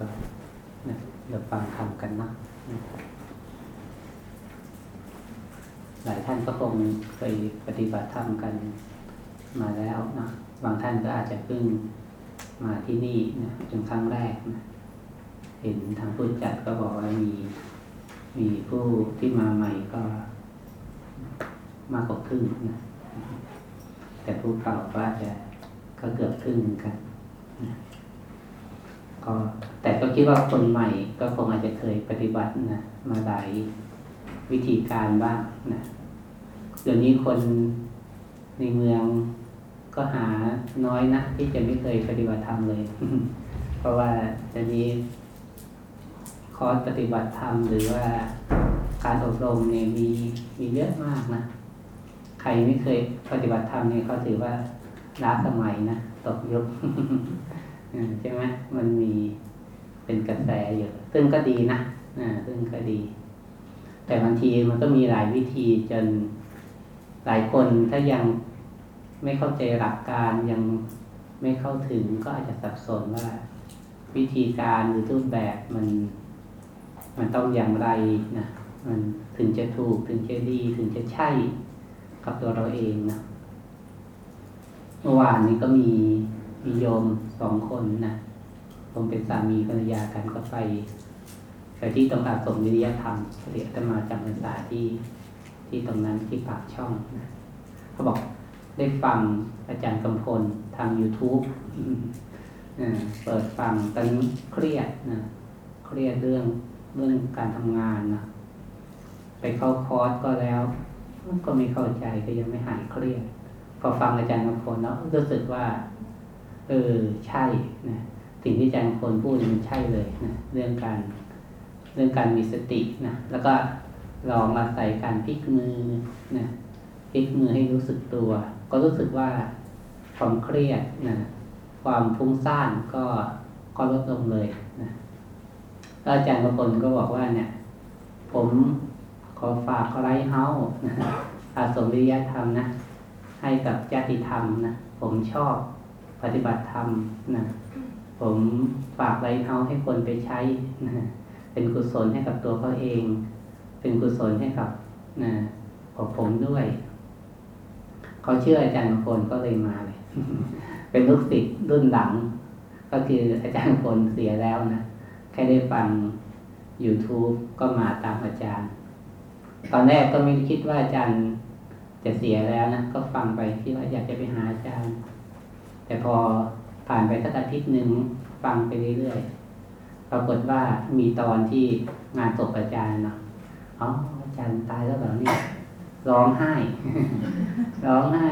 ก็นะเดี๋ยวฟังคำกันนะหลายท่านก็คงเคยปฏิบัติธรรมกันมาแล้วนะบางท่านก็อาจจะเพิ่งมาที่นี่นะเป็นครั้งแรกนะเห็นทางผู้จัดก็บอกว่ามีมีผู้ที่มาใหม่ก็มากกว่าครึ่งนะแต่ผู้เก่าก็อาจจะก็เกือบครึ่งกันนะก็ แต่ก็คิดว่าคนใหม่ก็คงอาจจะเคยปฏิบัตินะมาหลายวิธีการบ้างนะเดี๋ยวนี้คนในเมืองก็หาน้อยนะที่จะไม่เคยปฏิบัติธรรมเลย เพราะว่าเดี๋ยวนี้คอร์สปฏิบัติธรรมหรือว่าการอบรมเนี่ยมีมีเยอะมากนะ ใครไม่เคยปฏิบัติธรรมเนี่ยเขาถือว่าล้าสมัยนะตกยุคใช่ไหมมันมี เป็นกระแสเยอะซึ่งก็ดีนะอ่าซึ่งก็ดี แต่บางทีมันก็มีหลายวิธีจนหลายคนถ้ายังไม่เข้าใจหลักการยังไม่เข้าถึงก็อาจจะสับสนว่า วิธีการหรือรูปแบบมัน มันต้องอย่างไรนะมันถึงจะถูกถึงจะดี ถึงจะใช่กับตัวเราเองนะเมื่อวานนี้ก็มีมีโยมสองคนนะ ผมเป็นสามีภรรยากันก็ไปไปที่ตรงอาสมวิริยธรรมเรียกจะมาจำพรรษาที่ที่ตรงนั้นที่ปากช่องนะเขาบอกได้ฟังอาจารย์กำพลทาง YouTube เปิดฟังตอนนี้เครียดนะเครียดเรื่องเรื่องการทำงานนะไปเข้าคอร์สก็แล้วก็ไม่เข้าใจก็ยังไม่หายเครียดพอฟังอาจารย์กำพลแล้วรู้สึกว่า เออใช่นะ สิ่งที่อาจารย์กำพลพูดมันใช่เลยนะเรื่องการเรื่องการมีสตินะแล้วก็ลองอาศัยการพลิกมือนะพลิกมือให้รู้สึกตัว ก็รู้สึกว่าความเครียดนะความฟุ้งซ่านก็ก็ลดลงเลยนะแล้วอาจารย์บางคนก็บอกว่าเนี่ย ผมขอฝาก Lighthouse นะอาศรมวิริยธรรมนะให้กับญาติธรรมนะผมชอบปฏิบัติธรรมนะ ผมฝาก Lighthouse ให้คนไปใช้นะเป็นกุศลให้กับตัวเขาเอง เป็นกุศลให้กับนะของผมด้วย เขาเชื่ออาจารย์คนก็เลยมาเลย เป็นลูกศิษย์รุ่นหลัง ก็คืออาจารย์คนเสียแล้วนะแค่ได้ฟัง YouTube ก็มาตามอาจารย์ ตอนแรกก็ไม่คิดว่าอาจารย์จะเสียแล้วนะก็ฟังไปคิดว่าอยากจะไปหาอาจารย์ แต่พอ ผ่านไปสักอาทิตย์หนึ่งฟังไปเรื่อยๆ ปรากฏว่ามีตอนที่งานศพอาจารย์เนาะอ๋ออาจารย์ตายแล้วเหรอเนี่ยร้องไห้ ร้องไห้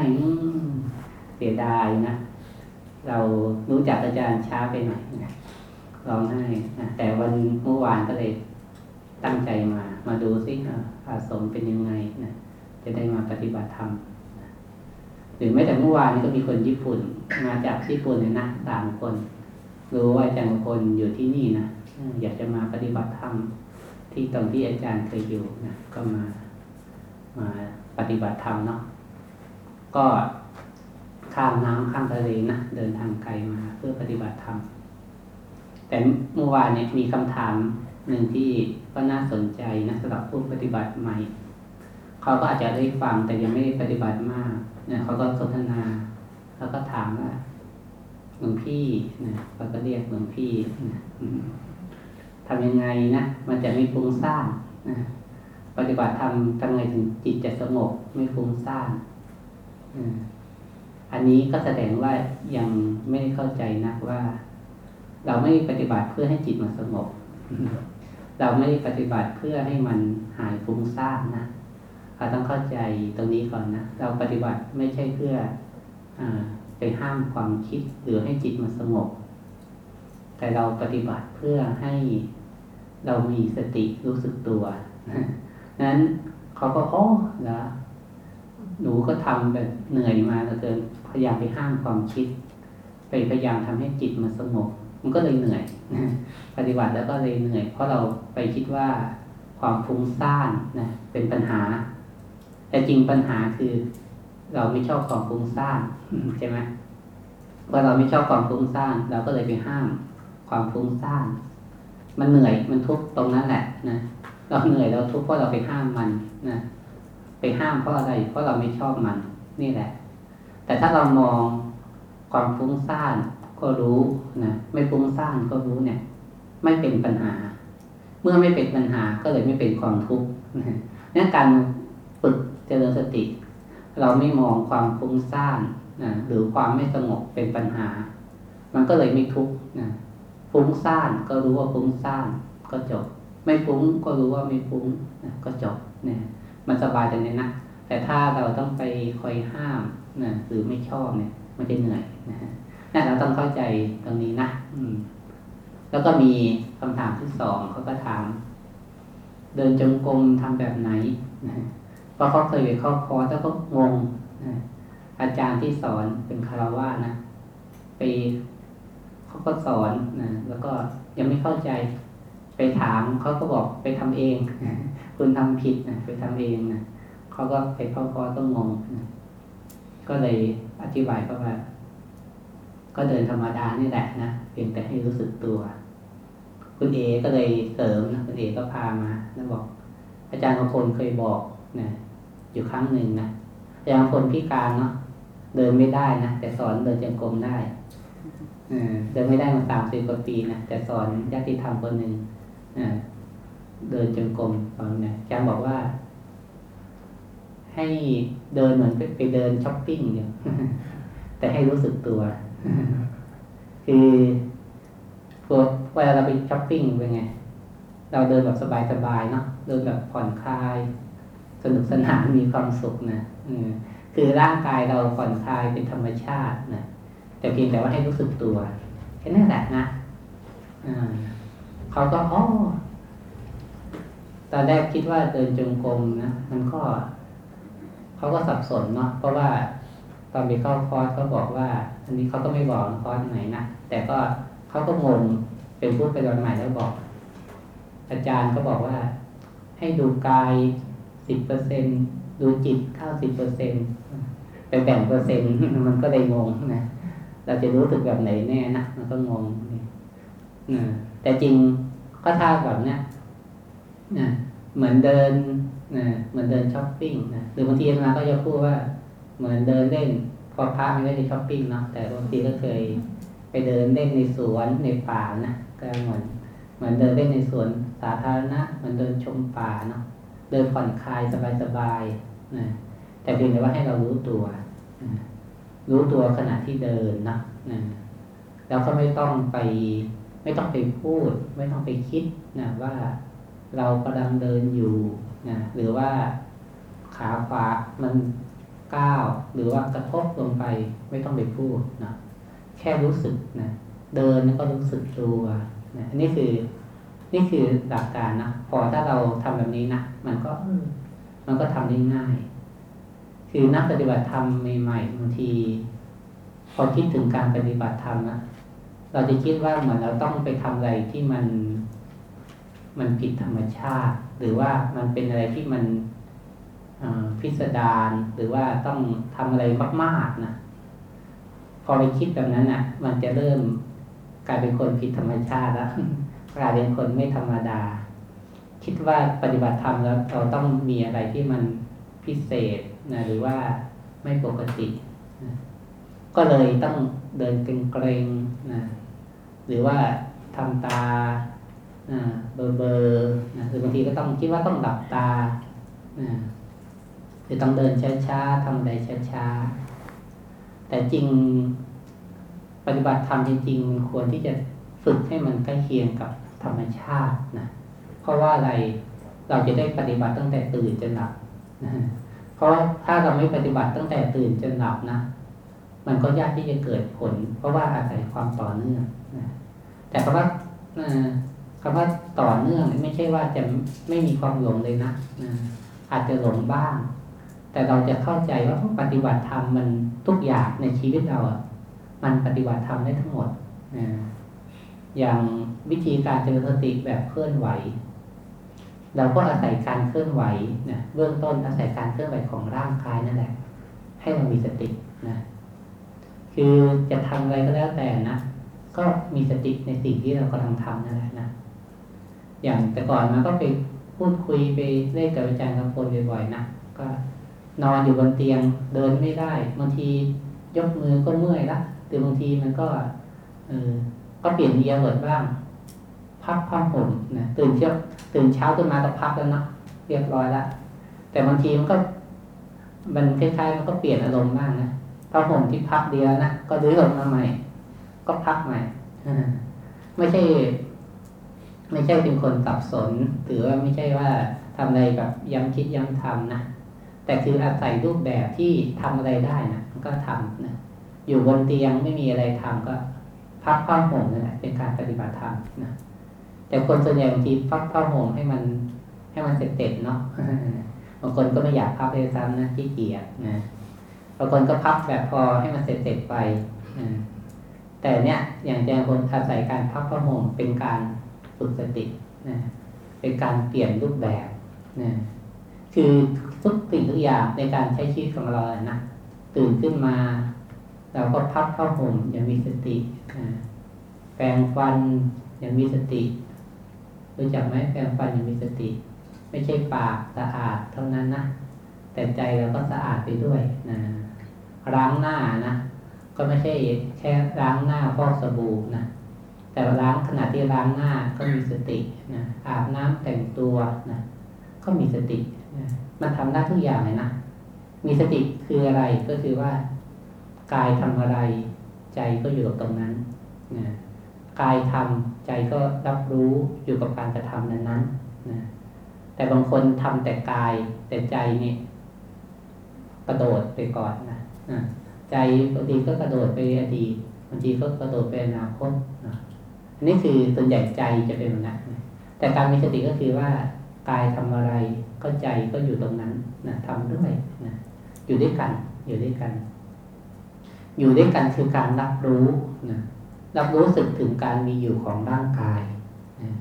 เสียดายนะ เรารู้จักอาจารย์ช้าไปหน่อยนะร้องไห้นะแต่วันเมื่อวานก็เลยตั้งใจมา มาดูซิอาสมเป็นยังไงนะจะได้มาปฏิบัติธรรม หรือแม้แต่เมื่อวานนี้ก็มีคนญี่ปุ่น มาจากญี่ปุ่นเลยนะสามคน รู้ว่าอาจารย์คนอยู่ที่นี่นะอืมอยากจะมาปฏิบัติธรรมที่ตรงที่อาจารย์เคยอยู่นะก็มามาปฏิบัติธรรมเนาะก็ข้ามน้ำข้ามทะเลนะเดินทางไกลมาเพื่อปฏิบัติธรรมแต่เมื่อวานเนี่ยมีคำถามหนึ่งที่ก็น่าสนใจนะสำหรับผู้ปฏิบัติใหม่ เขาก็อาจจะได้ฟังแต่ยังไม่ได้ปฏิบัติมากเนี่ยเขาก็สนทนา แล้วก็ถามว่าหลวงพี่นะเขาก็เรียกหลวงพี่นะทำยังไงนะมันจะไม่ฟุ้งซ่านนะปฏิบัติทำทำไงถึงจิตจะสงบไม่ฟุ้งซ่านอันนี้ก็แสดงว่ายังไม่ได้เข้าใจนักว่า เราไม่ปฏิบัติเพื่อให้จิตมันสงบ เราไม่ได้ปฏิบัติเพื่อให้มันหายฟุ้งซ่านนะ เราต้องเข้าใจตรงนี้ก่อนนะ เราปฏิบัติไม่ใช่เพื่ออไปห้ามความคิดหรือให้จิตมันสงบ แต่เราปฏิบัติเพื่อให้เรามีสติรู้สึกตัวนั้นเขาก็โอ้แล้วหนูก็ทำแบบเหนื่อยมาเหลือเกินพยายามไปห้ามความคิด ไปพยายามทำให้จิตมันสงบ มันก็เลยเหนื่อยปฏิบัติแล้วก็เลยเหนื่อย เพราะเราไปคิดว่าความฟุ้งซ่านนะเป็นปัญหา แต่จริงปัญหาคือ เราไม่ชอบความฟุ้งซ่านใช่ไหมพอเราไม่ชอบความฟุ้งซ่านเราก็เลยไปห้ามความฟุ้งซ่านมันเหนื่อยมันทุกข์ตรงนั้นแหละนะเราเหนื่อยเราทุกข์เพราะเราไปห้ามมันนะไปห้ามเพราะอะไรเพราะเราไม่ชอบมัน นี่แหละ แต่ถ้าเรามองความฟุ้งซ่านก็รู้นะไม่ฟุ้งซ่านก็รู้เนี่ย ไม่เป็นปัญหา เมื่อไม่เป็นปัญหาก็เลยไม่เป็นความทุกข์นะนี่การ เจริญสติ เราไม่มองความฟุ้งซ่านนะหรือความไม่สงบเป็นปัญหา มันก็เลยไม่ทุกข์นะฟุ้งซ่านก็รู้ว่าฟุ้งซ่านก็จบ ไม่ฟุ้งก็รู้ว่าไม่ฟุ้งนะก็จบเนี่ยมันสบายแต่นี้นะแต่ถ้าเราต้องไปคอยห้ามนะหรือไม่ชอบเนี่ย มันจะเหนื่อยนะฮะนั่เราต้องเข้าใจตรงนี้นะอืม แล้วก็มีคำถามที่สองเขาก็ถาม เดินจงกรมทำแบบไหนนะ เพราะเขาเคยไปเข้าคอร์สแล้วก็งงอาจารย์ที่สอนเป็นคารวานะไปเขาก็สอนนะแล้วก็ยังไม่เข้าใจไปถามเขาก็บอกไปทำเองคุณทำผิดนะไปทำเองนะเขาก็ไปเข้าคอร์สก็งงนะก็เลยอธิบายเขาว่า ก็เดินธรรมดานี่แหละนะเพียงแต่ให้รู้สึกตัว คุณเอก็เลยเสริมนะคุณเอก็พามาแล้วบอก อาจารย์บางคนเคยบอกนะ อยู่ครั้งหนึ่งนะอย์บางคนพิการเนาะเดินไม่ได้นะแต่สอนเดินจงกรมได้เดินไม่ได้มาสามสิบกว่าปีนะแต่สอนญาติธรรมคนหนึ่งเดินจงกรมตอนนี้อาจารย์บอกว่า ให้เดินเหมือนไปเดินช้อปปิ้งเดียวแต่ให้รู้สึกตัว คือเวลาเราไปช้อปปิ้งเป็นไง เราเดินแบบสบายๆเนาะเดินแบบผ่อนคลาย สนุกสนานมีความสุขนะคือร่างกายเราผ่อนคลายเป็นธรรมชาตินะแต่เพียงแต่ว่าให้รู้สึกตัวแค่นั้นแหละนะเขาก็อ๋อตอนแรกคิดว่าเดินจงกรมนะมันก็ เขาก็สับสนเนาะเพราะว่าตอนไปเข้าคอร์สเขาบอกว่า อันนี้เขาก็ไม่บอกคอร์สไหนนะแต่ก็เขาก็งงเป็นผู้ไปรอนใหม่แล้วบอก อาจารย์ก็บอกว่า ให้ดูกาย สิบเปอร์เซ็นดูจิตเก้าสิบเปอร์เซ็นไปแบ่งเปอร์เซ็นต์มันก็เลยงงนะเราจะรู้สึกแบบไหนแน่นะมันก็งงนะแต่จริงก็ท่าแบบเนี้ยนะเหมือนเดินนะเหมือนเดินช้อปปิ้งนะหรือบางทีมาก็จะพูดว่า เหมือนเดินเล่นพอพระไม่ได้ช้อปปิ้งเนาะแต่บางทีก็เคยไปเดินเล่นในสวนในป่านะก็เหมือนเหมือนเดินเล่นในสวนสาธารณะเหมือนเดินชมป่าเนาะ เดินผ่อนคลายสบายๆนะแต่เพียงแต่ว่าให้เรารู้ตัวนะรู้ตัวขณะที่เดินนะนะแล้วก็ไม่ต้องไป ไม่ต้องไปพูด ไม่ต้องไปคิดนะว่าเรากำลังเดินอยู่นะหรือว่าขาขวามันก้าวหรือว่ากระทบลงไปไม่ต้องไปพูดนะแค่รู้สึกนะเดินแล้วก็รู้สึกตัวนะอันนี้คือ นี่คือหลักการนะพอถ้าเราทำแบบนี้นะมันก็มันก็ทำได้ง่าย คือนักปฏิบัติธรรมใหม่ๆบางทีพอคิดถึงการปฏิบัติธรรมนะเราจะคิดว่าเหมือนเราต้องไปทำอะไรที่มัน มันผิดธรรมชาติ หรือว่ามันเป็นอะไรที่มันพิสดารหรือว่าต้องทำอะไรมากๆนะพอไปคิดแบบนั้นอะ มันจะเริ่มกลายเป็นคนผิดธรรมชาติแล้ว กลายเป็นคนไม่ธรรมดา คิดว่าปฏิบัติธรรมแล้วเราต้องมีอะไรที่มันพิเศษนะหรือว่าไม่ปกตินะก็เลยต้องเดินเกรงๆนะหรือว่าทำตาเบอร์เบอร์นะหรือบางทีก็ต้องคิดว่าต้องหลับตาหรือต้องเดินช้าๆทำอะไรช้าๆ แต่จริงปฏิบัติธรรมจริงๆมันควรที่จะฝึกให้มันใกล้เคียงกับ ธรรมชาตินะเพราะว่าอะไรเราจะได้ปฏิบัติตั้งแต่ตื่นจนหลับนะเพราะถ้าเราไม่ปฏิบัติตั้งแต่ตื่นจนหลับนะ มันก็ยากที่จะเกิดผล เพราะว่าอาศัยความต่อเนื่องนะแต่คำว่าคำว่าต่อเนื่องไม่ใช่ว่าจะไม่มีความหลงเลยนะนะอาจจะหลงบ้าง แต่เราจะเข้าใจว่าปฏิบัติธรรมมันทุกอย่างในชีวิตเราอะมันปฏิบัติธรรมได้ทั้งหมดนะ อย่างวิธีการเจริญสติแบบเคลื่อนไหว เราก็อาศัยการเคลื่อนไหวนะเบื้องต้นอาศัยการเคลื่อนไหวของร่างกายนั่นแหละ ให้มันมีสตินะคือจะทำอะไรก็แล้วแต่นะก็มีสติในสิ่งที่เรากำลังทำนั่นแหละนะอย่างแต่ก่อนมันก็ไปพูดคุยไปเล่นกับอาจารย์กำพลบ่อยๆนะก็นอนอยู่บนเตียงเดินไม่ได้ บางทียกมือก็เมื่อยละหรือบางทีมันก็เออ ก็เปลี่ยนเอียเวิร์บ้าง พักผ้าห่มนะตื่นเช้าตื่นเช้าขึ้นมาก็พักแล้วนะเรียบร้อยและแต่บางทีมันก็ มันคล้ายๆมันก็เปลี่ยนอารมณ์บ้างนะผ้าห่มที่พักเดียวนะก็รื้อออกมาใหม่ ก็พักใหม่ไม่ใช่ ไม่ใช่เป็นคนสับสนหรือว่าไม่ใช่ว่าทำอะไรแบบย้ำคิดย้ำทำนะแต่คืออาศัยรูปแบบที่ทำอะไรได้นะก็ทำนะอยู่บนเตียงไม่มีอะไรทำก็ พักผ้าห่มนั่นแหละเป็นการปฏิบัติธรรมนะแต่คนส่วนใหญ่บางทีพักผ้าห่มให้มัน ให้มันเสร็จๆเนาะบางคนก็ไม่อยากพักเลยซ้ำนะขี้เกียจนะบางคนก็พักแบบพอให้มันเสร็จๆไปแต่เนี้ยอย่างแจงคนอาศัยการพักผ้าห่มเป็นการฝึกสตินะเป็นการเปลี่ยนรูปแบบนะคือทุกสิ่งทุกอย่างในการใช้ชีวิตของเรานะตื่นขึ้นมา เราก็พักเข้าห่มอย่างมีสติแปรงฟันอย่างมีสติรู้จักไหมแปรงฟันอย่างมีสติ ไม่ใช่ปากสะอาดเท่านั้นนะแต่ใจเราก็สะอาดไปด้วยนะล้างหน้านะก็ไม่ใช่แค่ล้างหน้าฟอกสบู่นะแต่ล้างขณะที่ล้างหน้าก็มีสตินะอาบน้ำแต่งตัวนะก็มีสตินะมันทำได้ทุกอย่างเลยนะมีสติคืออะไรก็คือว่า กายทำอะไร ใจก็อยู่กับตรงนั้นนะกายทำใจก็รับรู้อยู่กับการกระทำนั้นนั้นนะแต่บางคนทำแต่กายแต่ใจนี่กระโดดไปก่อนนะนะใจบางทีก็กระโดดไปอดีตบางทีก็กระโดดไปอนาคตนะอันนี้คือส่วนใหญ่ใจจะเป็นแบบนั้นแต่การมีสติก็คือว่ากายทำอะไรก็ใจก็อยู่ตรงนั้นนะทำด้วยนะอยู่ด้วยกันอยู่ด้วยกัน อยู่ด้วยกันคือการรับรู้นะรับรู้สึกถึงการมีอยู่ของร่างกายนะ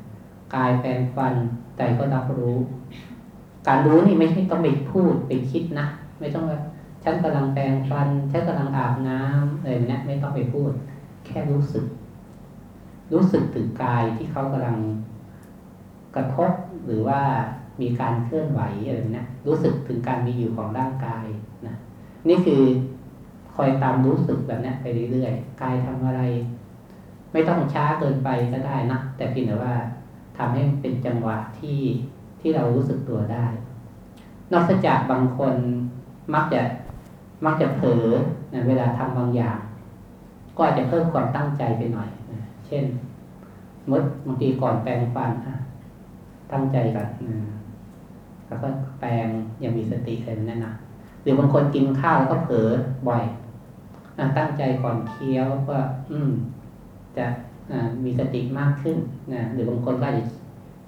กายแปลงฟันใจก็รับรู้ การรู้นี่ไม่ใช่ต้องไปพูดไปคิดนะไม่ต้องว่าฉันกำลังแปลงฟันฉันกำลังอาบน้ำอะไรเนี้ยไม่ต้องไปพูด แค่รู้สึก รู้สึกถึงกายที่เขากำลังกระทบหรือว่ามีการเคลื่อนไหวอะไรเนี้ยรู้สึกถึงการมีอยู่ของร่างกายนะนี่คือ คอยตามรู้สึกแบบนี้ไปเรื่อยๆกายทำอะไร ไม่ต้องช้าเกินไปก็ได้นะแต่เพียงแต่ว่าทำให้เป็นจังหวะที่ที่เรารู้สึกตัวได้ นอกจากบางคนมักจะมักจะเผลอนะเวลาทำบางอย่าง ก็อาจจะเพิ่มความตั้งใจไปหน่อยนะเช่นมดบางทีก่อนแปรงฟันตั้งใจก่อนแล้วก็แปลงยังมีสติอะไรนั่นนะหรือบางคนกินข้าวแล้วก็เผลอบ่อย ตั้งใจก่อนเคี้ยวว่าอืม จะมีสติมากขึ้นนะหรือบางคนก็อาจจะ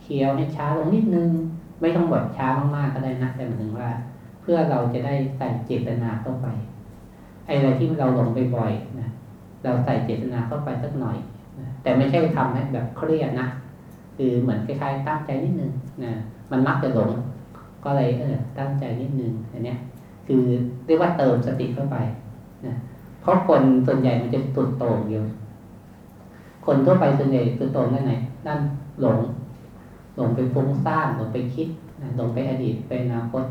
เคี้ยวให้ช้าลงนิดนึง ไม่ต้องบบช้ามากๆก็ได้นะแต่หมายถึงว่า เพื่อเราจะได้ใส่เจตนาเข้าไปไอ้อะไรที่เราหลงไปบ่อยนะเราใส่เจตนาเข้าไปสักหน่อยนะแต่ไม่ใช่ทำให้แบบเครียดนะคือเหมือนคล้ายๆตั้งใจนิดนึงนะมันมักจะหลง ก็เลยเออตั้งใจนิดนึงอันนี้คือเรียกว่าเติมสติเข้าไปนะ เพราะคนส่วนใหญ่มันจะตุดโต่งอยู่คนทั่วไปส่วนใหญ่ตุดโต่งด้านไหนด้านหลง หลงไปฟุ้งซ่านหลงไปคิดหลงไปอดีตไปอนาคต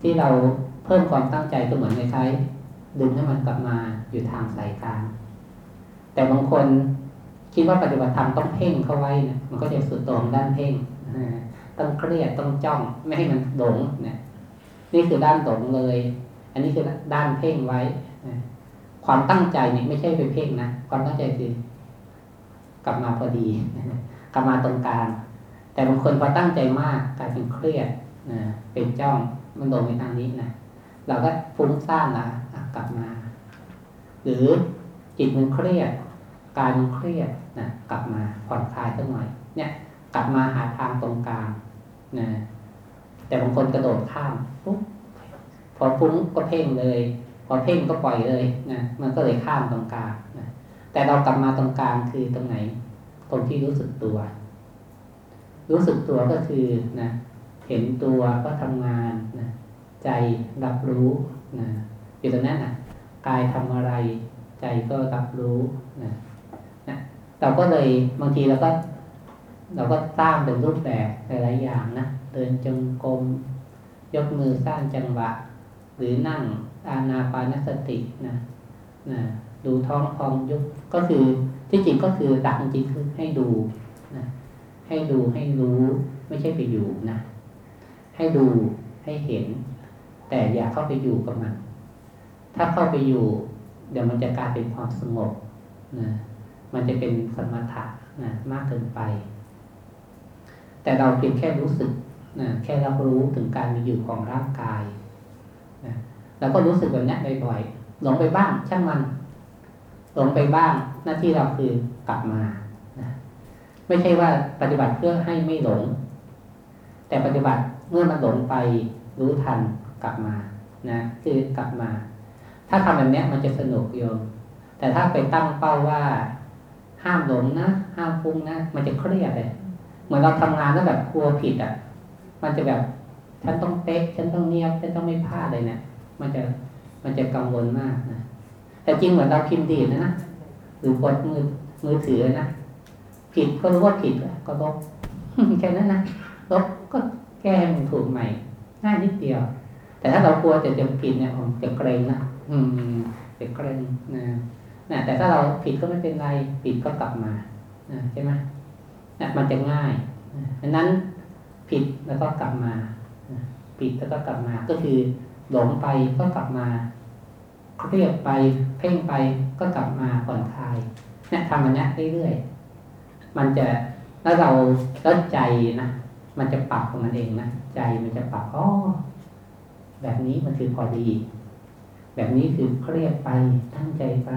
ที่เราเพิ่มความตั้งใจก็เหมือนคล้ายดึงให้มันกลับมาอยู่ทางสายกลางแต่บางคนคิดว่าปฏิบัติธรรมต้องเพ่งเข้าไว้นะมันก็จะสุดตรงด้านเพ่งต้องเครียดต้องจ้องไม่ให้มันหลงนะนี่คือด้านหลงเลย อันนี้คือด้านเพ่งไว้ ความตั้งใจเนี่ยไม่ใช่ไปเพ่งนะความตั้งใจคือกลับมาพอดีกลับมาตรงกลางแต่บางคนพอตั้งใจมากกลายเป็นเครียดนะเป็นจ้องมันโดนไปทางนี้นะเราก็ฟุ้งซ่านละกลับมา หรือจิตมันเครียดกายมันเครียดนะกลับมาผ่อนคลายสักหน่อยเนี่ย กลับมาหาทางตรงกลางนะแต่บางคนกระโดดข้ามปุ๊บพอฟุ้งก็เพ่งเลย อเพ่งก็ปล่อยเลยนะมันก็เลยข้ามตรงกลางนะแต่เรากลับมาตรงกลางคือตรงไหน ตรงที่รู้สึกตัว รู้สึกตัวก็คือนะเห็นตัวก็ทำงานนะใจรับรู้นะอยู่ตรงนั้นนะกายทำอะไรใจก็รับรู้นะเราก็เลยบางทีเราก็ เราก็สร้างเป็นรูปแบบหลายๆอย่างนะเดินจงกรมยกมือสร้างจังหวะ หรือนั่ง อานาปานสตินะนะดูท้องพองยุบก็คือที่จริงก็คือหลักจริงคือให้ดูนะให้ดูให้รู้ไม่ใช่ไปอยู่นะให้ดูให้เห็น แต่อย่าเข้าไปอยู่กับมัน ถ้าเข้าไปอยู่ เดี๋ยวมันจะกลายเป็นความสงบนะมันจะเป็นสมถะนะมากเกินไป แต่เราเพียงแค่รู้สึกนะแค่รับรู้ถึงการมีอยู่ของร่างกาย นะแล้วก็รู้สึกแบบนี้บ่อยๆหลงไปบ้าง ช่างมัน หลงไปบ้าง หน้าที่เราคือกลับมาไม่ใช่ว่าปฏิบัติเพื่อให้ไม่หลง แต่ปฏิบัติเมื่อมันหลงไปรู้ทันกลับมานะคือกลับมา ถ้าทำแบบนี้มันจะสนุกโยม แต่ถ้าไปตั้งเป้าว่า ห้ามหลงนะห้ามฟุ้งนะมันจะเครียดเลยเหมือนเราทำงานแล้วแบบกลัวผิดอะ มันจะแบบฉันต้องเป๊ะฉันต้องเนียบฉันต้องไม่พลาดเลยเนะี่ย มันจะมันจะกังวลมากนะแต่จริงเหมือนเราพิมพ์ดีนะนะหรือกดมือมือถือนะผิดก็รู้ว่าผิดก็ลบแค่นั้นนะลบก็แก้มันถูกใหม่ง่ายนิดเดียว แต่ถ้าเรากลัวจะจะผิดเนี่ยผมจะเกรงนะอืมจะเกรงนะนะแต่ถ้าเราผิดก็ไม่เป็นไรผิดก็กลับมานะใช่ไหมนะมันจะง่ายดังนั้นผิดแล้วก็กลับมาผิดแล้วก็กลับมาก็คือ หลงไปก็กลับมาเครียดไปเพ่งไปก็กลับมาผ่อนคลายเนี่ยทำมันเนี้ยเรื่อยๆมันจะแล้วเราแล้วใจนะมันจะปรับของมันเองนะใจมันจะปรับอ๋อแบบนี้มันคือพอดี แบบนี้คือเครียดไปตั้งใจไป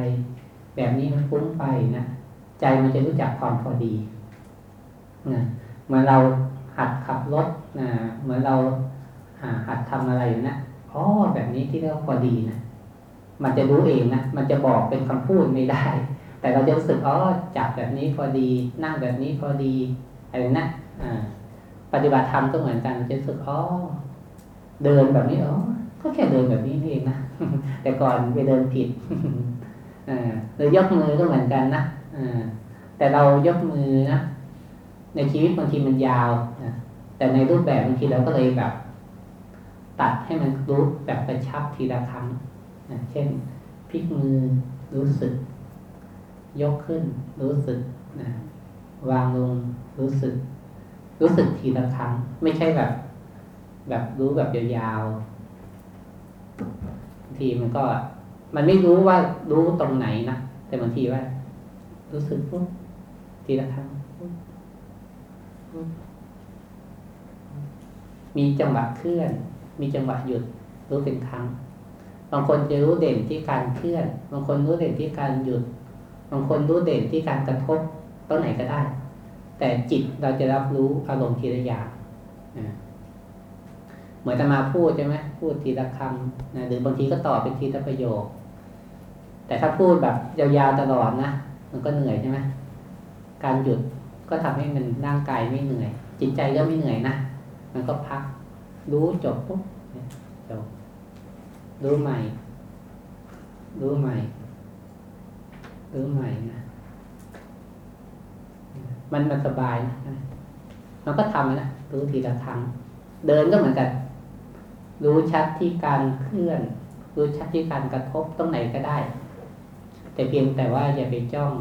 แบบนี้มันฟุ้งไปนะใจมันจะรู้จักความพอดีนะเมื่อเราหัดขับรถนะเหมือนเราหัดทำอะไรอยู่นะ อ๋อแบบนี้ที่เรียกว่าพอดีนะมันจะรู้เองนะมันจะบอกเป็นคำพูดไม่ได้ แต่เราจะรู้สึกอ๋อจับแบบนี้พอดี นั่งแบบนี้พอดีอะไรนะอ่าปฏิบัติธรรมก็เหมือนกันจะรู้สึกอ๋อเดินแบบนี้อ๋อก็แค่เดินแบบนี้เองนะแต่ก่อนไปเดินผิดหรือยกมือก็เหมือนกันนะแต่เรายกมือนะในชีวิตบางทีมันยาวนะแต่ในรูปแบบบางทีเราก็เลยแบบ ตัดให้มันรู้แบบกระชับทีละครั้งนะเช่นพลิกมือรู้สึก ยกขึ้น รู้สึกนะวางลงรู้สึก รู้สึกทีละครั้ง ไม่ใช่แบบ แบบรู้แบบยาวๆบางทีมันก็ มันไม่รู้ว่ารู้ตรงไหนนะแต่บางทีว่า รู้สึกปุ๊บทีละครั้งมีจังหวะเคลื่อน มีจังหวะหยุดรู้เป็นครั้ง บางคนจะรู้เด่นที่การเคลื่อน บางคนรู้เด่นที่การหยุด บางคนรู้เด่นที่การกระทบตรงไหนก็ได้ แต่จิตเราจะรับรู้อารมณ์ทีละอย่างเหมือนจะมาพูดใช่ไหมพูดทีละคำนะหรือบางทีก็ต่อเป็นทีละประโยค แต่ถ้าพูดแบบยาวๆตลอดนะมันก็เหนื่อยใช่ไหมการหยุดก็ทำให้มันร่างกายไม่เหนื่อย จิตใจก็ไม่เหนื่อยนะมันก็พัก รู้จบปุ๊บจบรู้ใหม่ รู้ใหม่ รู้ใหม่นะมันมันสบายนะมันก็ทำนะรู้ทีละครั้ง เดินก็เหมือนกัน รู้ชัดที่การเคลื่อน รู้ชัดที่การกระทบตรงไหนก็ได้ แต่เพียงแต่ว่าอย่าไปจ้อง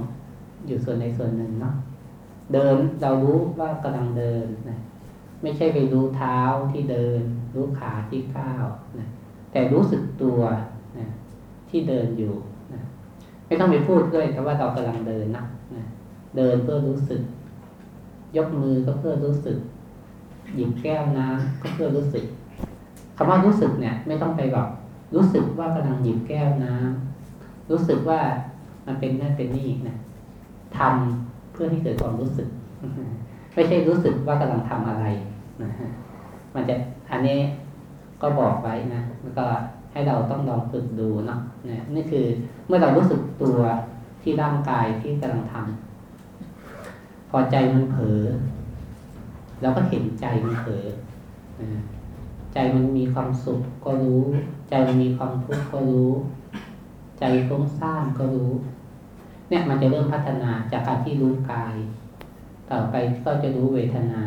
อยู่ส่วนใดส่วนหนึ่งเนาะเดินเรารู้ว่ากำลังเดินนะ ไม่ใช่ไปรู้เท้าที่เดิน รู้ขาที่ก้าวนะแต่รู้สึกตัวนะที่เดินอยู่นะไม่ต้องไปพูดด้วยแต่ว่าเรากำลังเดินนะนะเดินเพื่อรู้สึก ยกมือก็เพื่อรู้สึก หยิบแก้วน้ำก็เพื่อรู้สึกคำว่ารู้สึกเนี่ย ไม่ต้องไปบอกรู้สึกว่ากำลังหยิบแก้วน้ำรู้สึกว่ามันเป็นนั่นเป็นนี่นะทำเพื่อให้เกิดความรู้สึก ไม่ใช่รู้สึกว่ากำลังทำอะไร มันจะอันนี้ก็บอกไว้นะแล้วก็ให้เราต้องลองฝึกดูเนาะนะนี่คือเมื่อเรารู้สึกตัวที่ร่างกายที่กำลังทำพอใจมันเผลอเราก็เห็นใจมันเผลอใจมันมีความสุขก็รู้ ใจมันมีความทุกข์ก็รู้ ใจฟุ้งซ่านก็รู้ เนี่ยมันจะเริ่มพัฒนาจากการที่รู้กาย ต่อไปก็จะรู้เวทนา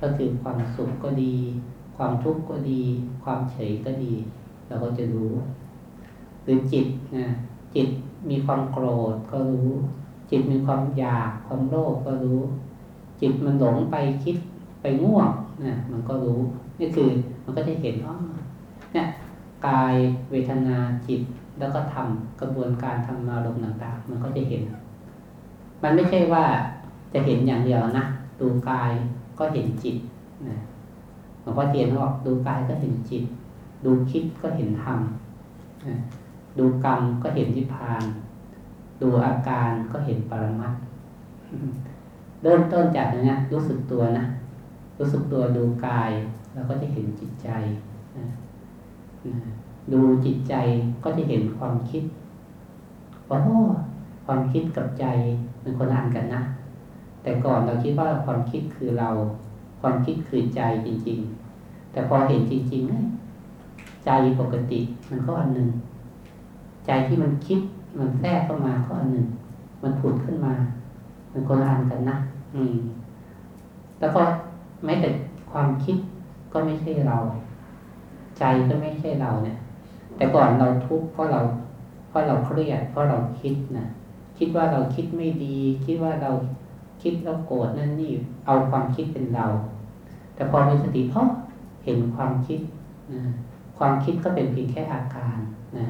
ก็คือความสุขก็ดี ความทุกข์ก็ดี ความเฉยก็ดี เราก็จะรู้ หรือจิตนะจิตมีความโกรธก็รู้ จิตมีความอยากความโลภก็รู้ จิตมันหลงไปคิดไปง่วงนะมันก็รู้นี่คือมันก็จะเห็นว่าเนี่ยกายเวทนาจิตแล้วก็ทำกระบวนการทำอารมณ์ต่างๆ มันก็จะเห็น มันไม่ใช่ว่าจะเห็นอย่างเดียวนะดูกาย ก็เห็นจิตนะหลวงพ่อเทียนบอกดูกายก็เห็นจิต ดูคิดก็เห็นธรรมนะดูกรรมก็เห็นนิพพาน ดูอาการก็เห็นปรมัตถ์เริ่มต้นจากนี้รู้สึกตัวนะรู้สึกตัวดูกายแล้วก็จะเห็นจิตใจนะดูจิตใจก็จะเห็นความคิดโอ้ความคิดกับใจเป็นคนอ่านกันนะ แต่ก่อนเราคิดว่าความคิดคือเรา ความคิดคือใจจริง ๆ แต่พอเห็นจริงๆใจปกติมันก็อันหนึ่งใจที่มันคิดมันแทรกเข้ามาก็อันหนึ่งมันผุดขึ้นมา มันคนอ่านกันนะอืม แล้วก็แม้แต่ความคิดก็ไม่ใช่เรา ใจก็ไม่ใช่เราเนี่ย แต่ก่อนเราทุกข์เพราะเราเพราะเราเครียดเพราะเราคิดนะคิดว่าเราคิดไม่ดี คิดว่าเรา คิดแล้วโกรธนั่นนี่เอาความคิดเป็นเรา แต่พอมีสติเพราะเห็นความคิดนะความคิดก็เป็นเพียงแค่อาการนะ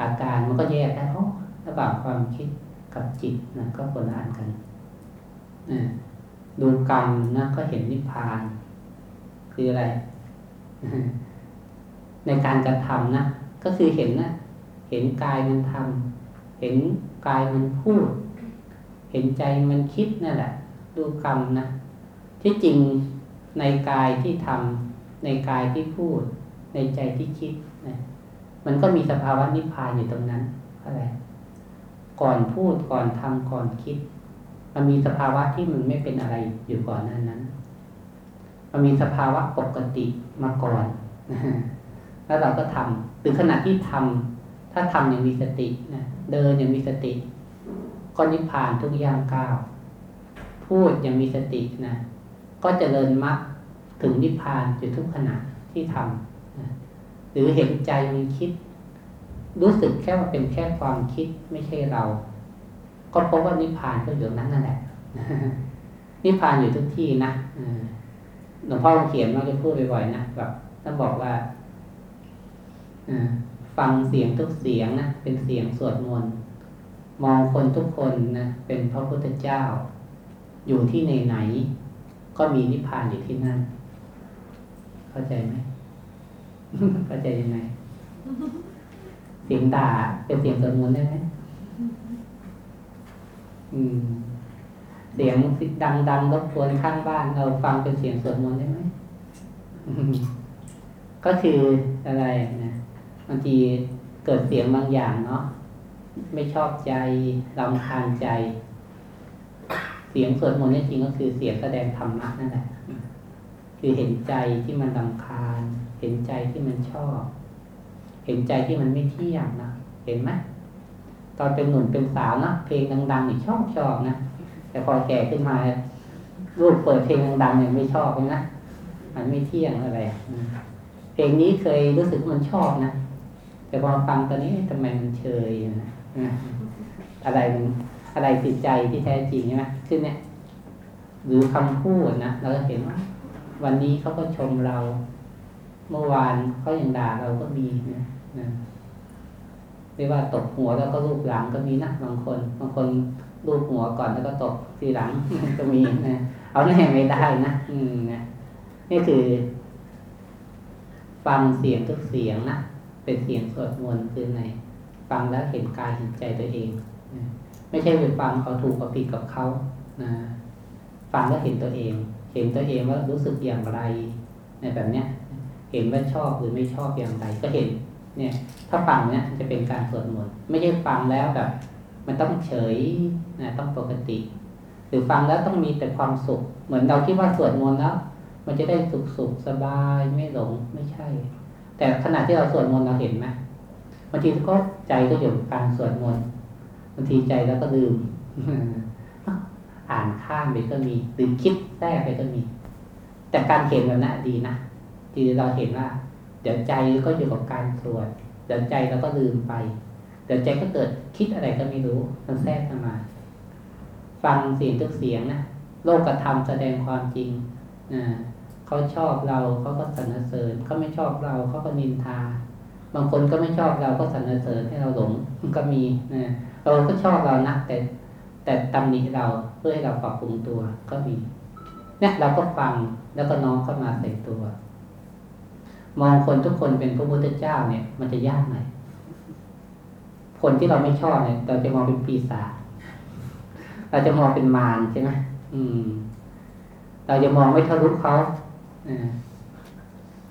อาการมันก็แยกได้เพราะระหว่างความคิดกับจิตนะก็คนละอันกันนะดูกรรมนะก็เห็นนิพพาน คืออะไร ในการกระทำนะก็คือเห็นนะเห็นกายมันทำเห็นกายมันพูด เห็นใจมันคิดนั่นแหละ ดูกรรมนะ ที่จริงในกายที่ทำในกายที่พูด ในใจที่คิดนะมันก็มีสภาวะนิพพานอยู่ตรงนั้นอะไร ก่อนพูดก่อนทำก่อนคิด มันมีสภาวะที่มันไม่เป็นอะไรอยู่ก่อนนั้นนั้น มันมีสภาวะปกติมาก่อนแล้วเราก็ทำถึงขณะที่ทำถ้าทำอย่างมีสตินะเดินอย่างมีสติ ก็นิพพานทุกอย่างก้าวพูดย่างมีสตินะก็จเจริญมรรคถึงนิพพานอยู่ทุกขณะที่ทำนะหรือเห็นใจมันคิด รู้สึกแค่ว่าเป็นแค่ความคิดไม่ใช่เรา ก็พบว่านิพพานก็อยู่นั้นนั่นแหละนิพพานอยู่ทุกที่นะหลวงพ่อเขียนมาจะพูดบ่อยๆนะแบบท่านบอกว่าฟังเสียงทุกเสียงนะเป็นเสียงสวดมนต์ มองคนทุกคนนะเป็นพระพุทธเจ้า อยู่ที่ไหนไหน ก็มีนิพพานอยู่ที่นั่น เข้าใจไหมเข้าใจยังไง เสียงด่าเป็นเสียงสวดมนต์ได้ไหมอืม เสียงดังดังรบกวนข้างบ้าน เราฟังเป็นเสียงสวดมนต์ได้ไหมก็คืออะไรนะบางทีเกิดเสียงบางอย่างเนาะ ไม่ชอบใจรำคาญใจ เสียงสวดมนต์นี่จริงก็คือเสียงแสดงธรรมะนั่นแหละคือเห็นใจที่มันรำคาญ เห็นใจที่มันชอบ เห็นใจที่มันไม่เที่ยงนะเห็นไหมตอนเป็นหนุ่มเป็นสาวนะเพลงดังๆนี่ชอบชอบนะแต่พอแก่ขึ้นมาลูกเปิดเพลงดังๆเนี่ยไม่ชอบเลยนะมันไม่เที่ยงอะไรเพลงนี้เคยรู้สึกมันชอบนะแต่พอฟังตอนนี้ทำไมมันเชยนะ อะไรอะไรติดใจที่แท้จริงใช่ไหมคือเนี่ยหรือคำพูดนะเราก็เห็นว่าวันนี้เขาก็ชมเรา เมื่อวานเขายังด่าเราก็มีนะนะเรียกว่าตบหัวแล้วก็รูปหลังก็มีนะบางคน บางคนรูปหัวก่อนแล้วก็ตบทีหลังก็มีนะเอาแน่ไม่ได้นะอืมนะนี่คือ ฟังเสียงทุกเสียงนะเป็นเสียงสวดมนต์คือไง ฟังแล้วเห็นกายเห็นใจตัวเองไม่ใช่ไปฟังเขาถูกเขาผิดกับเขานะฟังแล้วเห็นตัวเอง เห็นตัวเองว่ารู้สึกอย่างไรในแบบเนี้ย เห็นว่าชอบหรือไม่ชอบอย่างไร ก็เห็น เนี่ย ถ้าฟังเนี้ยจะเป็นการสวดมนต์ไม่ใช่ฟังแล้วแบบ มันต้องเฉยนะต้องปกติ หรือฟังแล้วต้องมีแต่ความสุข เหมือนเราคิดว่าสวดมนต์แล้ว มันจะได้สุขสุขสบายไม่หลงไม่ใช่ แต่ขณะที่เราสวดมนต์เราเห็นไหมางทีก็ใจก็อยู่การสวดมนต์บางทีใจแล้วก็ลืมอ่านข้ามไปก็มีหรือคิดแทรกไปก็มี แต่การเห็นแบบนั้นดีนะทีเราเห็นว่า เดี๋ยวใจก็อยู่กับการสวดเดี๋ยวใจเราก็ลืมไป เดี๋ยวใจก็เกิดคิดอะไรก็ไม่รู้มันแทรกเข้ามา ฟังเสียงทุกเสียงนะโลกกระทำแสดงความจริงเขาชอบเราเขาก็สรรเสริญเขาไม่ชอบเราเขาก็นินทา บางคนก็ไม่ชอบเราก็สรรเสริญให้เราหลงมันก็มีนะเราก็ชอบเรานะแต่แต่ตำหนิเราเพื่อให้เราปรับปรุงตัวก็มี เนี่ยเราก็ฟังแล้วก็น้อมเข้ามาใส่ตัว มองคนทุกคนเป็นพระพุทธเจ้าเนี่ย มันจะยากหน่อยคนที่เราไม่ชอบเนี่ย เราจะมองเป็นปีศาจเราจะมองเป็นมารใช่ไหมอืม เราจะมองไม่ทะลุเขาอ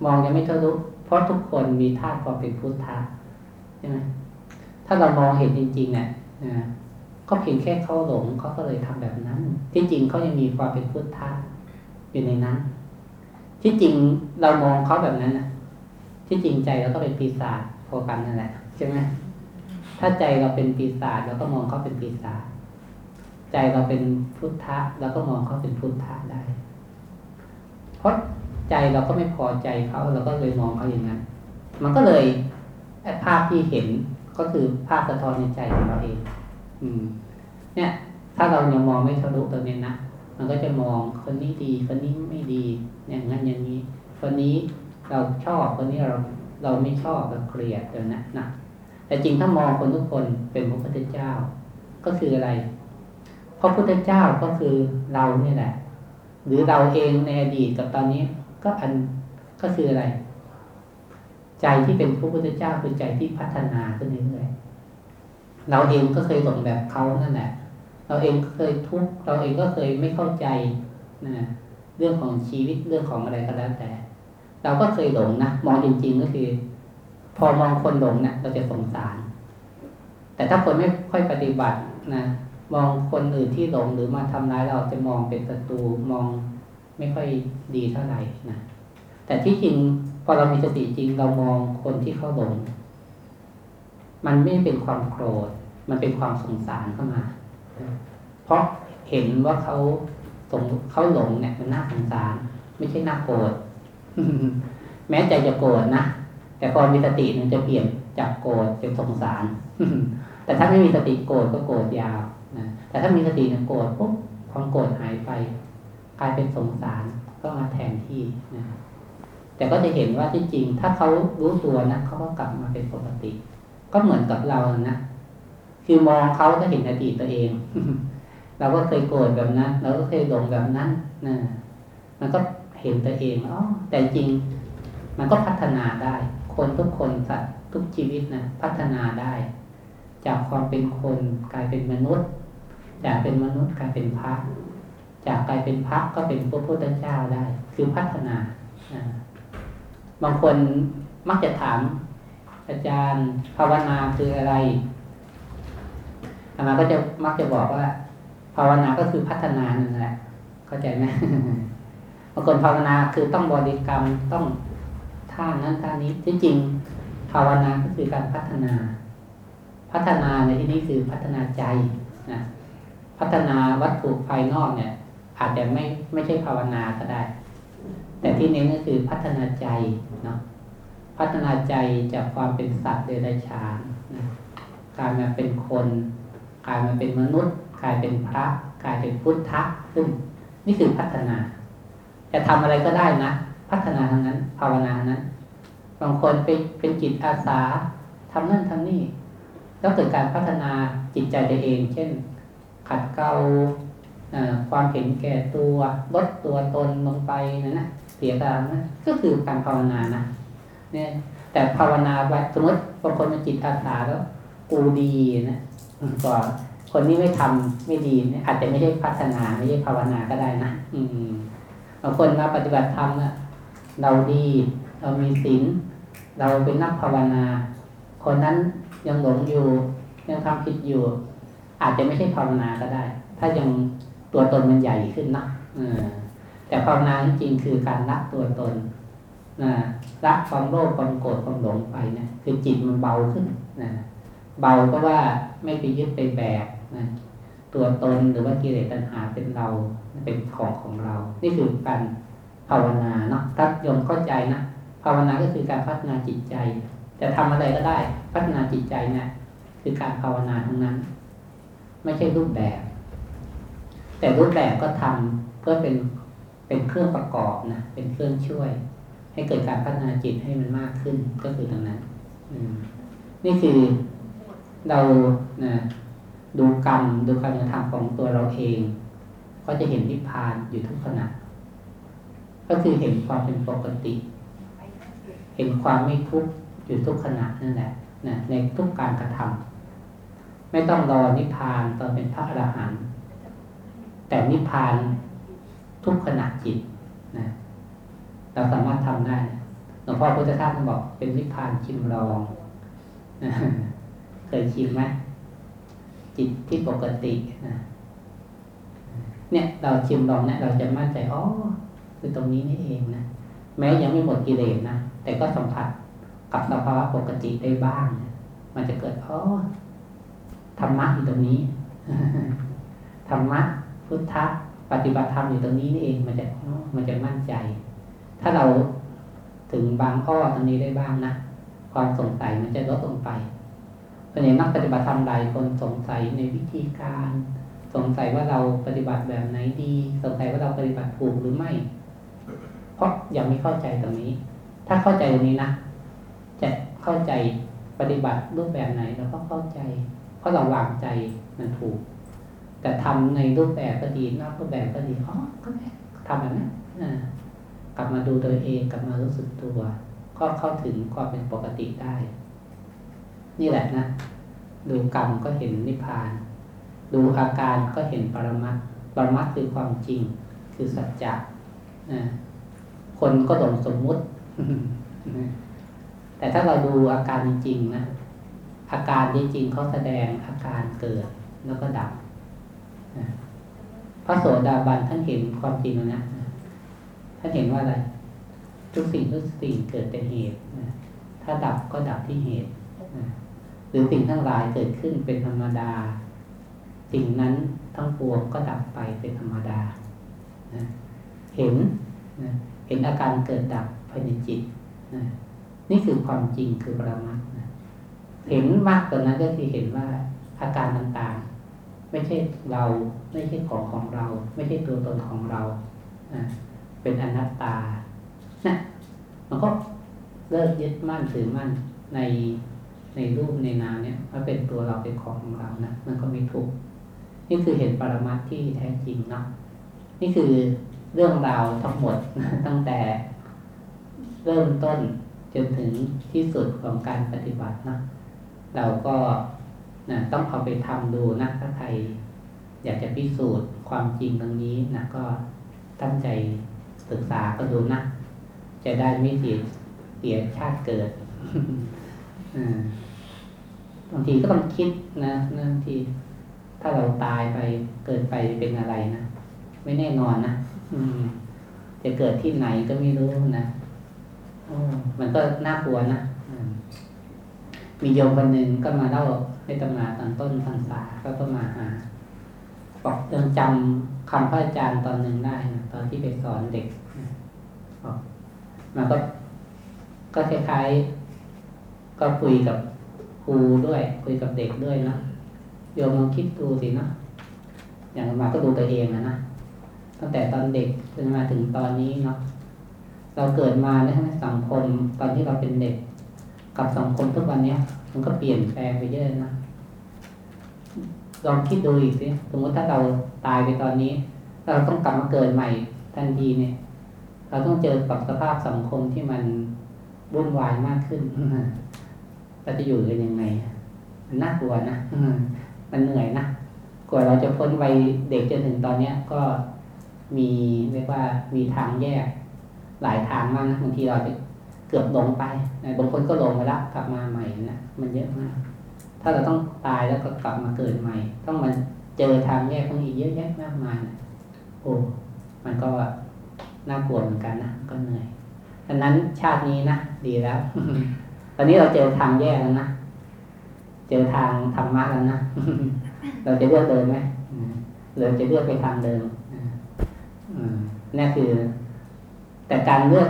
มองยังไม่ทะลุ เพราะทุกคนมีธาตุความเป็นพุทธะใช่ไหมถ้าเรามองเห็นจริงๆเนี่ยก็เพียงแค่เขาหลงเขาก็เลยทำแบบนั้น ที่จริงเขายังมีความเป็นพุทธะอยู่ในนั้น ที่จริงเรามองเขาแบบนั้นนะที่จริงใจเราก็เป็นปีศาจพอกันนั่นแหละใช่ไหมถ้าใจเราเป็นปีศาจเราก็มองเขาเป็นปีศาจใจเราเป็นพุทธะเราก็มองเขาเป็นพุทธะได้ เพราะ ใจเราก็ไม่พอใจเขาเราก็เลยมองเขาอย่างนั้น มันก็เลยภาพที่เห็นก็คือภาพสะท้อนในใจของเราเอง อืม เนี่ย ถ้าเรายังมองไม่ทะลุตรงนี้นะมันก็จะมองคนนี้ดี คนนี้ไม่ดีอย่างนั้นอย่างนี้ คนนี้เราชอบคนนี้เราเราไม่ชอบเราเกลียดเดี๋ยวนะนะแต่จริงถ้ามองคนทุกคนเป็นพระพุทธเจ้า ก็คืออะไรพระพุทธเจ้าก็คือเราเนี่ยแหละ หรือเราเองในอดีตกับตอนนี้ ก็อันก็คืออะไร ใจที่เป็นพระพุทธเจ้าคือใจที่พัฒนาขึ้นเรื่อยๆเราเองก็เคยหลงแบบเขานั่นแหละ เราเองเคยทุกข์เราเองก็เคยไม่เข้าใจนะเรื่องของชีวิตเรื่องของอะไรก็แล้วแต่ เราก็เคยหลงนะมองจริง ๆ ก็คือ พอมองคนหลงเนะี่ยเราจะสงสาร แต่ถ้าคนไม่ค่อยปฏิบัตินะมองคนอื่นที่หลงหรือมาทำร้ายเราจะมองเป็นศัตรูมอง ไม่ค่อยดีเท่าไหร่นะแต่ที่จริงพอเรามีสติจริงเรามองคนที่เขาหลง มันไม่เป็นความโกรธ มันเป็นความสงสารเข้ามา เพราะเห็นว่าเขาสงเขาหลงเนี่ยมันน่าสงสาร ไม่ใช่น่าโกรธแม้ใจจะโกรธนะแต่พอมีสติมันจะเปลี่ยนจากโกรธเป็นสงสารแต่ถ้าไม่มีสติโกรธก็โกรธยาวนะแต่ถ้ามีสติเนี่ยโกรธปุ๊บความโกรธหายไป ลายเป็นสงสารก็มาแทนที่นะแต่ก็จะเห็นว่าที่จริง ถ้าเขารู้ตัวนะเขาก็กลับมาเป็นปกติ ก็เหมือนกับเรานะคือมองเขาก็เห็นอดีตตัวเอง เราก็เคยโกรธแบบนั้นเราก็เคยหลงแบบนั้นนะมันก็เห็นตัวเองอ๋อแต่จริง มันก็พัฒนาได้ คนทุกคนสัตว์ทุกชีวิตนะพัฒนาได้ จากความเป็นคนกลายเป็นมนุษย์ จากเป็นมนุษย์กลายเป็นพระ จากกลายเป็นพระก็เป็นพระพุทธเจ้าได้ คือพัฒนาบางคนมักจะถาม อาจารย์ภาวนาคืออะไรอามาก็จะมักจะบอกว่า ภาวนาก็คือพัฒนานั่นแหละเข้าใจไหมบางคนภาวนาคือต้องบริกรรมต้องท่านั้นท่านี้ที่จริงภาวนาก็คือการพัฒนา พัฒนาในที่นี้คือพัฒนาใจนะพัฒนาวัตถุภายนอกเนี่ย อาจจะไม่ไม่ใช่ภาวนาก็ได้ แต่ที่เนี้ก็คือพัฒนาใจเนาะพัฒนาใจจากความเป็นสัตว์เดรัจฉานนะกลายมาเป็นคนกลายมาเป็นมนุษย์กลายเป็นพระกลายเป็นพุทธะซึ่งนี่คือพัฒนา จะทำอะไรก็ได้นะ พัฒนาทางนั้น ภาวนานั้น บางคนไปเป็นจิตอาสาทำนั่นทำนี่ แล้วเกิดการพัฒนาจิตใจตัวเอง เช่น ขัดเกลา ความเห็นแก่ตัวลดตัวตนลงไปนั่นนะเสียการนะก็คือการภาวนานะเนี่ย แต่ภาวนาไว้สมมติบางคนเป็นจิตอาสาแล้วกูดีนะกว่าคนนี้ไม่ทำไม่ดีเนี่ยอาจจะไม่ได้พัฒนาไม่ได้ภาวนาก็ได้นะอืมบางคนมาปฏิบัติธรรมนะเราดี เรามีศีลเราเป็นนักภาวนา คนนั้นยังหลงอยู่ ยังทำผิดอยู่ อาจจะไม่ใช่ภาวนาก็ได้ ถ้ายัง ตัวตนมันใหญ่ขึ้นนะแต่ภาวนาจริงคือการละตัวตนละความโลภความโกรธความหลงไปนะคือจิตมันเบาขึ้นนะเบาเพราะว่าไม่ไปยึดไปแบกนะตัวตนหรือว่ากิเลสตัณหาเป็นเราเป็นของของเรา นี่คือการภาวนาเนาะถ้าโยมเข้าใจนะภาวนาก็คือการพัฒนาจิตใจจะทำอะไรก็ได้ พัฒนาจิตใจเนะี่ยคือการภาวนาทั้งนั้น ไม่ใช่รูปแบบ แต่รูปแบบก็ทำเพื่อเป็นเป็นเครื่องประกอบนะเป็นเครื่องช่วย ให้เกิดการพัฒนาจิตให้มันมากขึ้นก็คือตรงนั้นนี่คือเรานะดูกรรมดูการกระทำของตัวเราเอง ก็จะเห็นนิพพานอยู่ทุกขณะก็คือเห็นความเป็นปกติ เห็นความไม่ทุกข์อยู่ทุกขณะนั่นแหละนะในทุกการกระทำไม่ต้องรอนิพพานตอนเป็นพระอรหันต์ แต่นิพพานทุกขณะจิตนะเราสามารถทำได้หลวงพ่อพุทธทาสบอกเป็นนิพพานชิมลองเคยชิมไหมจิตที่ปกตินะเนี่ยเราชิมลองเนี่ยเราจะมั่นใจอ๋อคือตรงนี้นี่เองนะแม้ยังไม่หมดกิเลสนะแต่ก็สัมผัสกับสภาวะปกติได้บ้าง มันจะเกิดอ๋อธรรมะอยู่ตรงนี้ธรรมะ พุทธะปฏิบัติธรรมอยู่ตรงนี้นี่เองมันจะมันจะมั่นใจ ถ้าเราถึงบางข้อตรงนี้ได้บ้างนะความสงสัยมันจะลดลงไปเพราะอย่างนักปฏิบัติธรรมหลายคนสงสัยในวิธีการ สงสัยว่าเราปฏิบัติแบบไหนดี สงสัยว่าเราปฏิบัติถูกหรือไม่ เพราะยังไม่เข้าใจตรงนี้ ถ้าเข้าใจตรงนี้นะจะเข้าใจปฏิบัติรูปแบบไหนเราก็เข้าใจ เพราะเราวางใจมันถูก แต่ทำในรูปแบบก็ดีนอกรูปแบบก็ดีอ๋อก็แค่ทำแบบนั้นกลับมาดูตัวเองกลับมารู้สึกตัว ก็เข้าถึงความเป็นปกติได้ นี่แหละนะ ดูกรรมก็เห็นนิพพาน ดูอาการก็เห็นปรมัตปรมัตคือความจริง คือสัจจะนะคนก็หลงสมมุติ แต่ถ้าเราดูอาการจริงๆนะ อาการจริงๆเขาแสดงอาการเกิดแล้วก็ดับ พระโสดาบันท่านเห็นความจริงแล้วนะท่านเห็นว่าอะไรทุกสิ่งทุกสิ่งเกิดแต่เหตุถ้าดับก็ดับที่เหตุหรือสิ่งทั้งหลายเกิดขึ้นเป็นธรรมดา สิ่งนั้นทั้งปวงก็ดับไปเป็นธรรมดาเห็นเห็นอาการเกิดดับภายในจิตนี่คือความจริงคือปรมัตเห็นมากกว่านั้นก็คือเห็นว่าอาการต่าง ไม่ใช่เรา ไม่ใช่ของของเรา ไม่ใช่ตัวตนของเราเป็นอนัตตานะมันก็เลิกยึดมั่นถือมั่นในในรูปในนามเนี่ยว่าเป็นตัวเราเป็นของของเรานะมันก็ไม่ทุกนี่คือเห็นปรมัตที่แท้จริงเนาะนี่คือเรื่องราวทั้งหมดตั้งแต่เริ่มต้นจนถึงที่สุดของการปฏิบัตินะเราก็ นะต้องเอาไปทำดูนะถ้าใครอยากจะพิสูจน์ความจริงตรงนี้นะก็ตั้งใจศึกษาก็ดูนะ จะได้ไม่เสียเสียชาติเกิดบางทีก็ต้องคิดนะบางที ถ้าเราตายไปเกิดไปเป็นอะไรนะไม่แน่นอนนะจะเกิดที่ไหนก็ไม่รู้นะมันก็น่ากลัวนะ มีโยมคนหนึ่งก็มาเล่าให้ตำนาตอนต้นพรรษาก็ต้องมาหาบอกยังจำคำพระอาจารย์ตอนหนึ่งได้นะตอนที่ไปสอนเด็กบอกมาก็ ก็คล้ายๆก็คุยกับครูด้วย คุยกับเด็กด้วยนะโยมลองคิดดูสินะอย่างมาก็ดูตัวเองนะนะตั้งแต่ตอนเด็กจนมาถึงตอนนี้เนาะเราเกิดมาในสังคมตอนที่เราเป็นเด็ก กับสังคมทุกวันนี้มันก็เปลี่ยนแปลงไปเยอะนะลองคิดดูอีกสิสมมติถ้าเราตายไปตอนนี้ เราต้องกลับมาเกิดใหม่ทันทีเนี่ย เราต้องเจอกับสภาพสังคมที่มันวุ่นวายมากขึ้นเราจะอยู่กันยังไงมันน่ากลัวนะมันเหนื่อยนะกว่าเราจะพ้นวัยเด็กจนถึงตอนเนี้ย ก็มีเรียกว่ามีทางแยก หลายทางมากนะบางทีเราจะ กือบลงไปบางคนก็ลงไปแล้วกลับมาใหม่นะมันเยอะมาก ถ้าเราต้องตายแล้วก็กลับมาเกิดใหม่ ต้องมาเจอทางแยกตรงอีกเยอะแยะมากมายนะโอ้มันก็น่ากลัวเหมือนกันนะก็เหนื่อยดังนั้นชาตินี้นะดีแล้ว ตอนนี้เราเจอทางแยกแล้วนะเจอทางธรรมะแล้วนะเราจะเลือกเดินไหมเราจะเลือกไปทางเดิมอืมนั่นคือ แต่การเลือก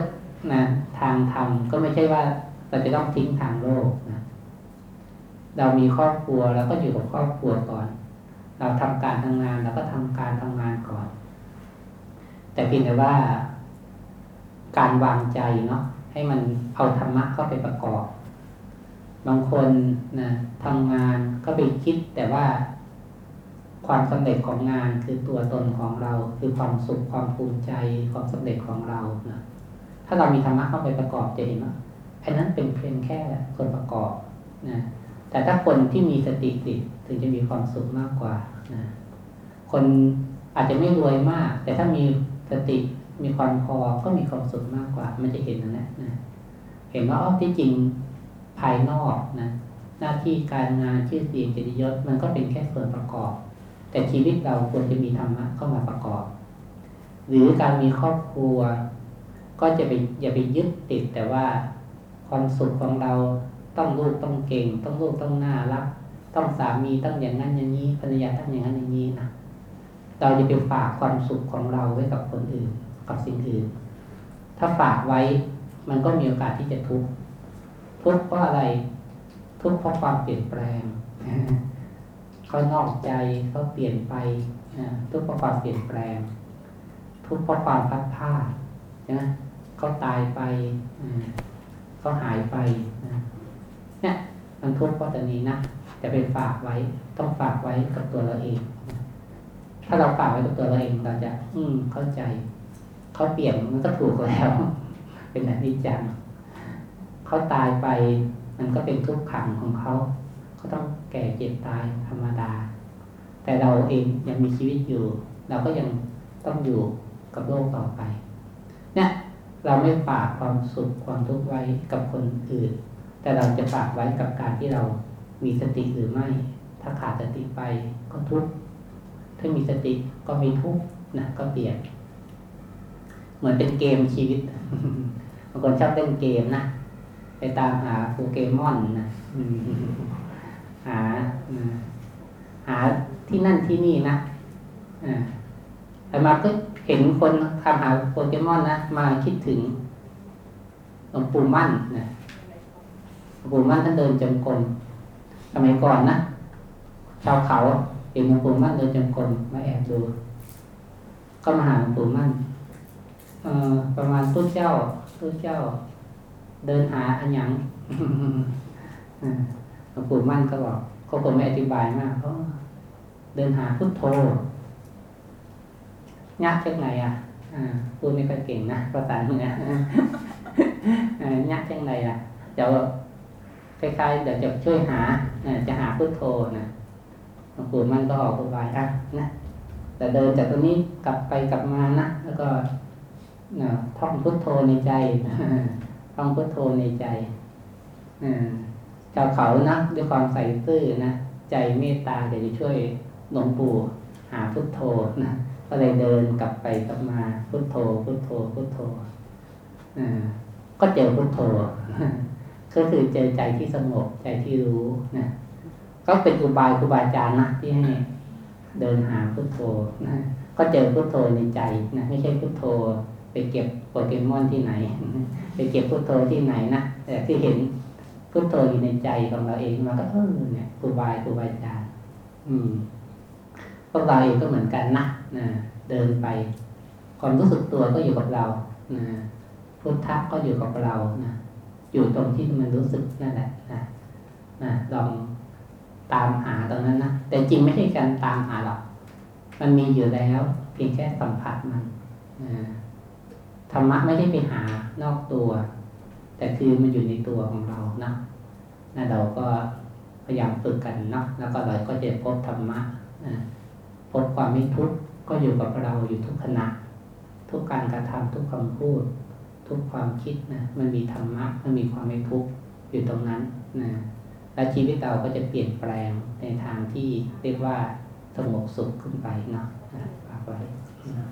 นะทางธรรมก็ไม่ใช่ว่าเราจะต้องทิ้งทางโลกนะเรามีครอบครัวเราก็อยู่กับครอบครัวก่อน เราทำการทำงานเราก็ทำการทำงานก่อน แต่เพียงแต่ว่า การวางใจเนาะให้มันเอาธรรมะเข้าไปประกอบ บางคนนะทำงานก็ไปคิดแต่ว่าความสำเร็จของงานคือตัวตนของเรา คือความสุขความภูมิใจความสำเร็จของเรานะาเรามีธรรมะเข้าไปประกอบจะเห็นว่าอันนั้นเป็นเพียงแค่ส่วนประกอบนะแต่ถ้าคนที่มีสติติดถึงจะมีความสุขมากกว่านะคนอาจจะไม่รวยมาก แต่ถ้ามีสติมีความพอก็มีความสุขมากกว่า มันจะเห็นนั่นแหละนะเห็นว่าอ๋อที่จริงภายนอกนะหน้าที่การงานชื่อเสียงเกียรติยศมันก็เป็นแค่ส่วนประกอบ แต่ชีวิตเราควรจะมีธรรมะเข้ามาประกอบ หรือการมีครอบครัว ก็จะไปอย่าไปยึดติดแต่ว่าความสุขของเราต้องลูกต้องเก่ง ต้องลูกต้องน่ารัก ต้องสามีต้องอย่างนั้นอย่างนี้ภรรยาต้องอย่างนั้นอย่างนี้นะเราจะไปฝากความสุขของเราไว้กับคนอื่น กับสิ่งอื่น ถ้าฝากไว้มันก็มีโอกาสที่จะทุกข์ทุกข์เพราะอะไร ทุกข์เพราะความเปลี่ยนแปลงเขานอกใจเขาเปลี่ยนไปทุกข์เพราะความเปลี่ยนแปลง ทุกข์เพราะความพัดพลาดนะ เขาตายไปเขาหายไปเนี่ยมันทุกข์เพราะตรงนี้นะจะไปฝากไว้ ต้องฝากไว้กับตัวเราเอง ถ้าเราฝากไว้กับตัวเราเองเราจะ อืมเข้าใจเขาเปลี่ยนมันก็ถูกแล้ว เป็นอนิจจังเขาตายไป มันก็เป็นทุกข์ขังของเขาเขาต้องแก่เจ็บตายธรรมดา แต่เราเองยังมีชีวิตอยู่ เราก็ยังต้องอยู่กับโลกต่อไป เราไม่ฝากความสุขความทุกข์ไว้กับคนอื่น แต่เราจะฝากไว้กับการที่เรามีสติหรือไม่ ถ้าขาดสติไปก็ทุกข์ถ้ามีสติก็มีทุกข์นะก็เปลี่ยน เหมือนเป็นเกมชีวิตบางคนชอบเล่นเกมนะไปตามหาโปเกมอนนะหาหาที่นั่นที่นี่นะแต่มาก็ เห็นคนทำหาโปเกมอนนะมาคิดถึงหลวงปู่มั่นนะหลวงปู่มั่นท่านเดินจงกรมสมัยก่อนนะชาวเขาเห็นหลวงปู่มั่นเดินจงกรมมาแอบดู ก็มาหาหลวงปู่มั่นประมาณตุ้เจ้าตุ้เจ้า เดินหาอันยังหลวงปู่มั่นก็บอกเขาคงไม่อธิบายมากเขาเดินหาพุทโธ ยากจังไงอะพูดไม่ค่อยเก่งนะภาษาเมือยากจังไงอะเดี๋ยวคล้ายๆเดี๋ยวจะช่วยหาจะหาพุทโธนะหลวงปู่มันก็ออกอุบายอะนะแต่เดินจากตรงนี้กลับไปกลับมานะแล้วก็ท่องพุทโธในใจท่องพุทโธในใจชาวเขานะด้วยความใส่ซื่อนะใจเมตตาเดี๋ยวจะช่วยหลวงปู่หาพุทโธนะ ก็เลยเดินกลับไปกลับมาพุทโธพุทโธพุทโธก็เจอพุทโธก็คือเจอใจที่สงบใจที่รู้นะก็เป็นอุบายครูบาอาจารย์นะที่ให้เดินหาพุทโธนะก็เจอพุทโธในใจนะไม่ใช่พุทโธ ไปเก็บโปเกมอนที่ไหน ไปเก็บพุทโธที่ไหนนะแต่ที่เห็นพุทโธอยู่ในใจของเราเองเราก็เออเนี่ยครูบาครูบาอาจารย์ อืมพวกเราเองก็เหมือนกันนะ นะเดินไปความรู้สึกตัวก็อยู่กับเรานะพุทธะก็อยู่กับเรานะอยู่ตรงที่มันรู้สึกนั่นแหละนะนะลองตามหาตรงนั้นนะแต่จริงไม่ใช่การตามหาหรอก มันมีอยู่แล้ว เพียงแค่สัมผัสมันธรรมะไม่ได้ไปหานอกตัว แต่คือมันอยู่ในตัวของเรานะนะเราก็พยายามฝึกกันเนาะแล้วก็เราก็จะพบธรรมะพบความไม่ทุกข์ ก็อยู่กับเราอยู่ทุกขณะ ทุกการกระทำทุกคำพูด ทุกความคิดนะมันมีธรรมะมันมีความไม่ทุกข์อยู่ตรงนั้นนะและชีวิตเราก็จะเปลี่ยนแปลงในทางที่เรียกว่าสงบสุขขึ้นไปเนาะฝากไว้นะ